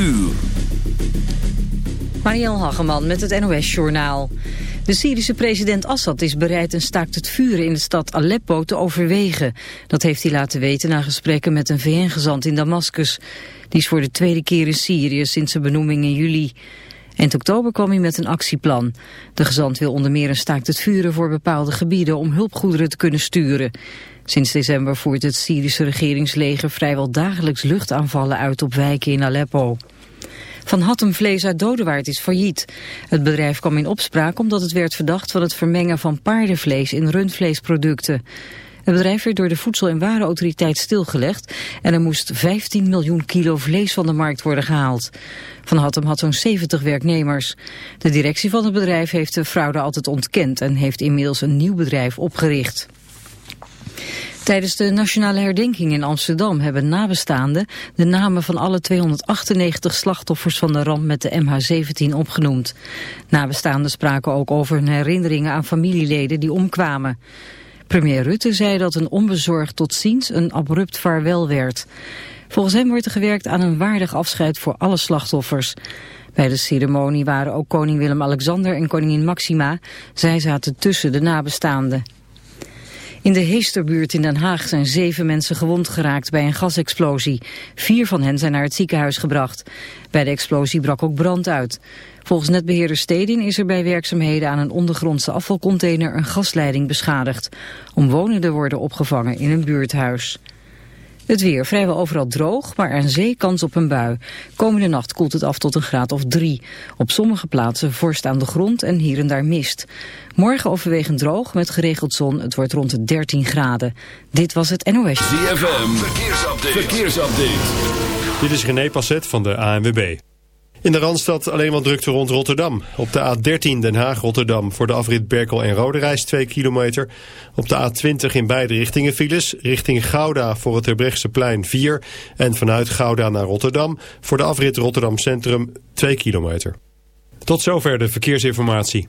uur. Marielle Hageman met het NOS Journaal. De Syrische president Assad is bereid een staakt het vuren in de stad Aleppo te overwegen. Dat heeft hij laten weten na gesprekken met een VN-gezant in Damascus. Die is voor de tweede keer in Syrië sinds zijn benoeming in juli. Eind oktober kwam hij met een actieplan. De gezant wil onder meer een staakt het vuren voor bepaalde gebieden om hulpgoederen te kunnen sturen. Sinds december voert het Syrische regeringsleger vrijwel dagelijks luchtaanvallen uit op wijken in Aleppo. Van Hattem Vlees uit Dodewaard is failliet. Het bedrijf kwam in opspraak omdat het werd verdacht van het vermengen van paardenvlees in rundvleesproducten. Het bedrijf werd door de Voedsel- en Warenautoriteit stilgelegd en er moest 15 miljoen kilo vlees van de markt worden gehaald. Van Hattem had zo'n 70 werknemers. De directie van het bedrijf heeft de fraude altijd ontkend en heeft inmiddels een nieuw bedrijf opgericht. Tijdens de nationale herdenking in Amsterdam hebben nabestaanden de namen van alle 298 slachtoffers van de ramp met de MH17 opgenoemd. Nabestaanden spraken ook over hun herinneringen aan familieleden die omkwamen. Premier Rutte zei dat een onbezorgd tot ziens een abrupt vaarwel werd. Volgens hem wordt er gewerkt aan een waardig afscheid voor alle slachtoffers. Bij de ceremonie waren ook koning Willem-Alexander en koningin Maxima. Zij zaten tussen de nabestaanden. In de Heesterbuurt in Den Haag zijn zeven mensen gewond geraakt bij een gasexplosie. Vier van hen zijn naar het ziekenhuis gebracht. Bij de explosie brak ook brand uit. Volgens netbeheerder Stedin is er bij werkzaamheden aan een ondergrondse afvalcontainer een gasleiding beschadigd. Omwonenden worden opgevangen in een buurthuis. Het weer vrijwel overal droog, maar aan zee kans op een bui. Komende nacht koelt het af tot een graad of drie. Op sommige plaatsen vorst aan de grond en hier en daar mist. Morgen overwegend droog met geregeld zon. Het wordt rond de 13 graden. Dit was het NOS. ZFM, verkeersupdate. verkeersupdate. Dit is René Passet van de ANWB. In de Randstad alleen wat drukte rond Rotterdam. Op de A13 Den Haag-Rotterdam voor de afrit Berkel en Roderijs 2 kilometer. Op de A20 in beide richtingen files. Richting Gouda voor het plein 4. En vanuit Gouda naar Rotterdam voor de afrit Rotterdam Centrum 2 kilometer. Tot zover de verkeersinformatie.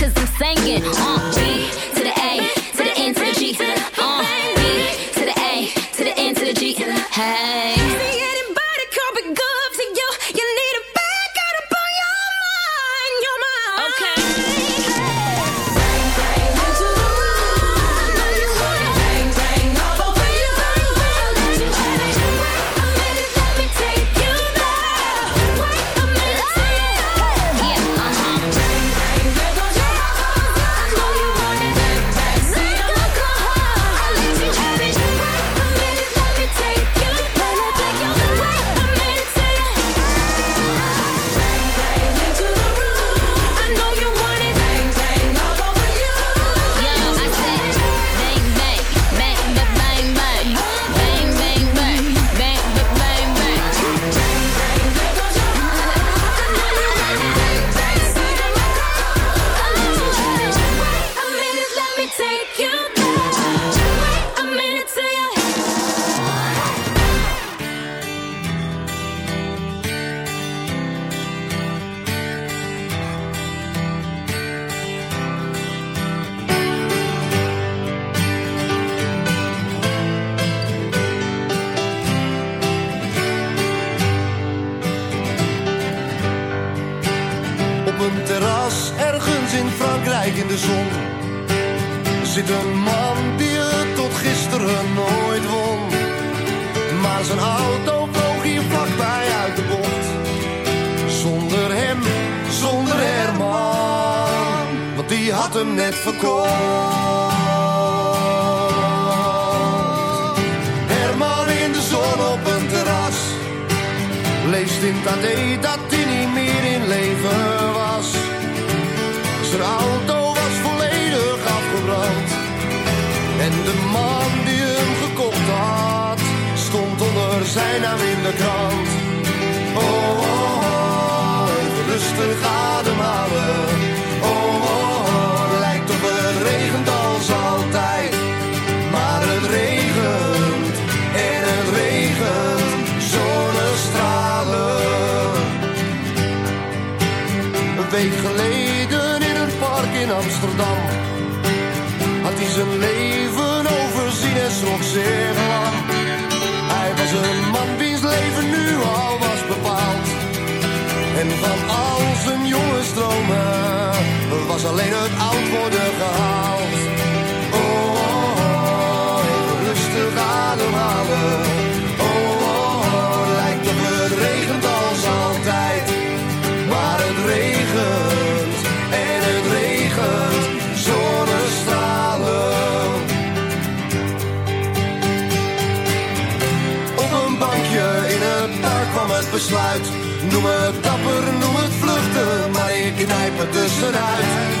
alleen het oud worden gehaald. Oh, oh, oh, rustig ademhalen. Oh, oh, oh, lijkt op het regent als altijd. Maar het regent en het regent zonnestralen. Op een bankje in het park kwam het besluit. Noem het dapper, noem het vluchten, maar ik knijp het tussenuit.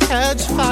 Edge.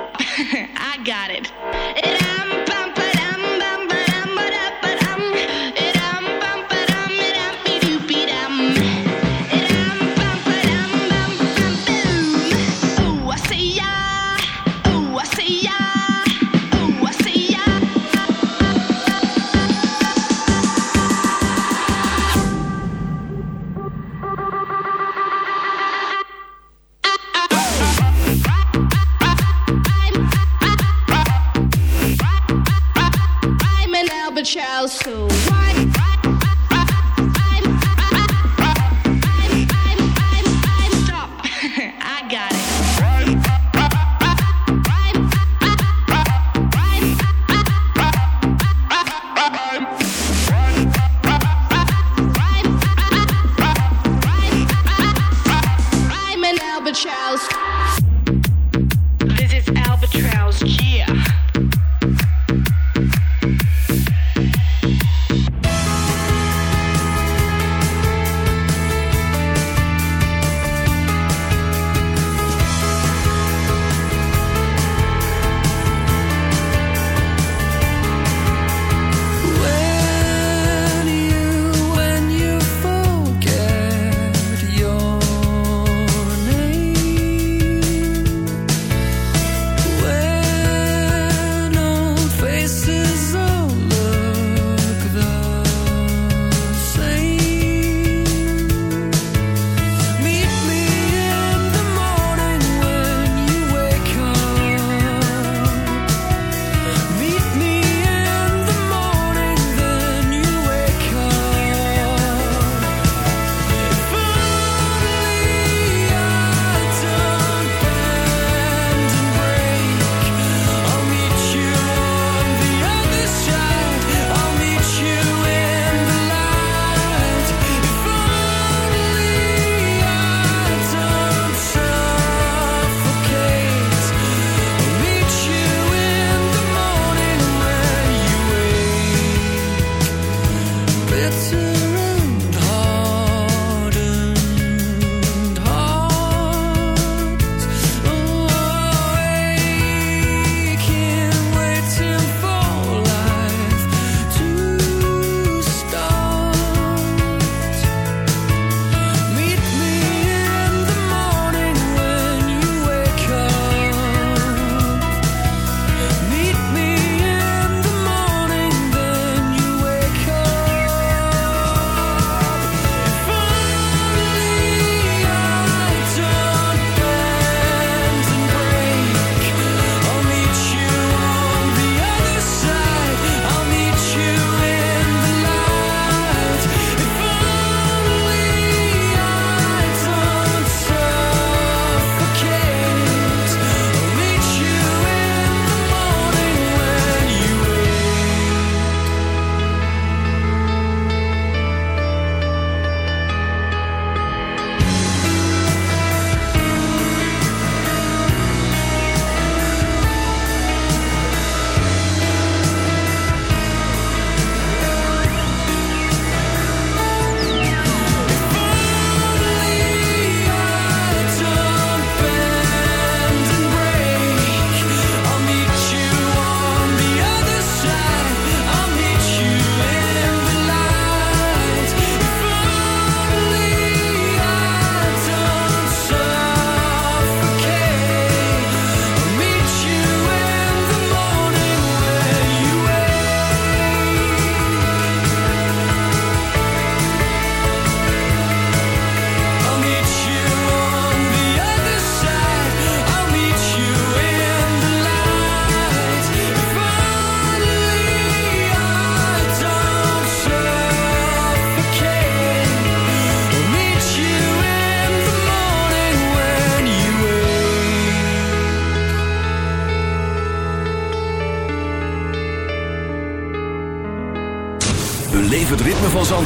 I got it.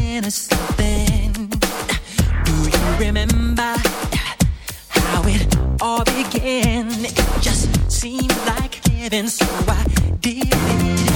into something. Do you remember how it all began? It just seemed like heaven, so I did it.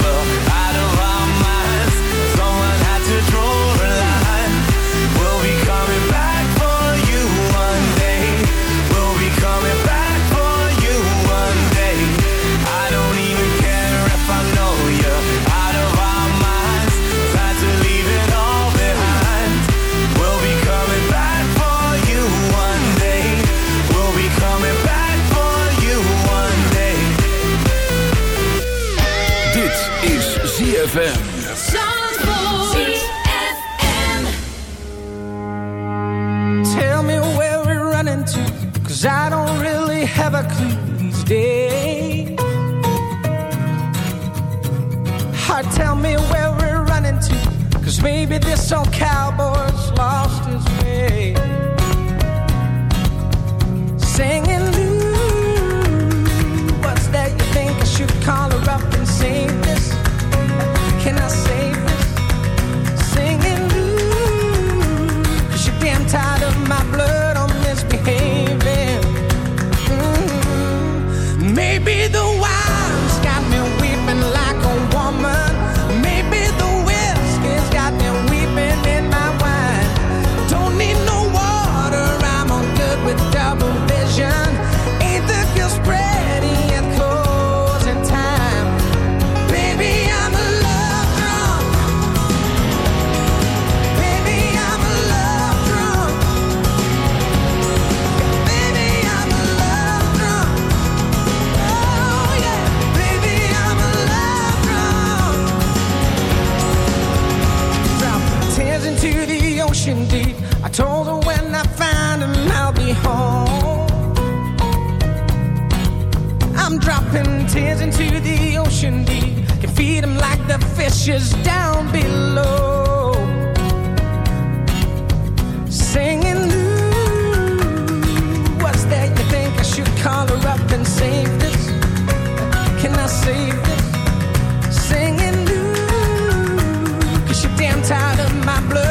these days. Heart, tell me where we're running to, cause maybe this old cowboy hands into the ocean deep. Can feed them like the fishes down below. Singing, ooh, what's that? You think I should call her up and save this? Can I save this? Singing, Lou, cause you're damn tired of my blood.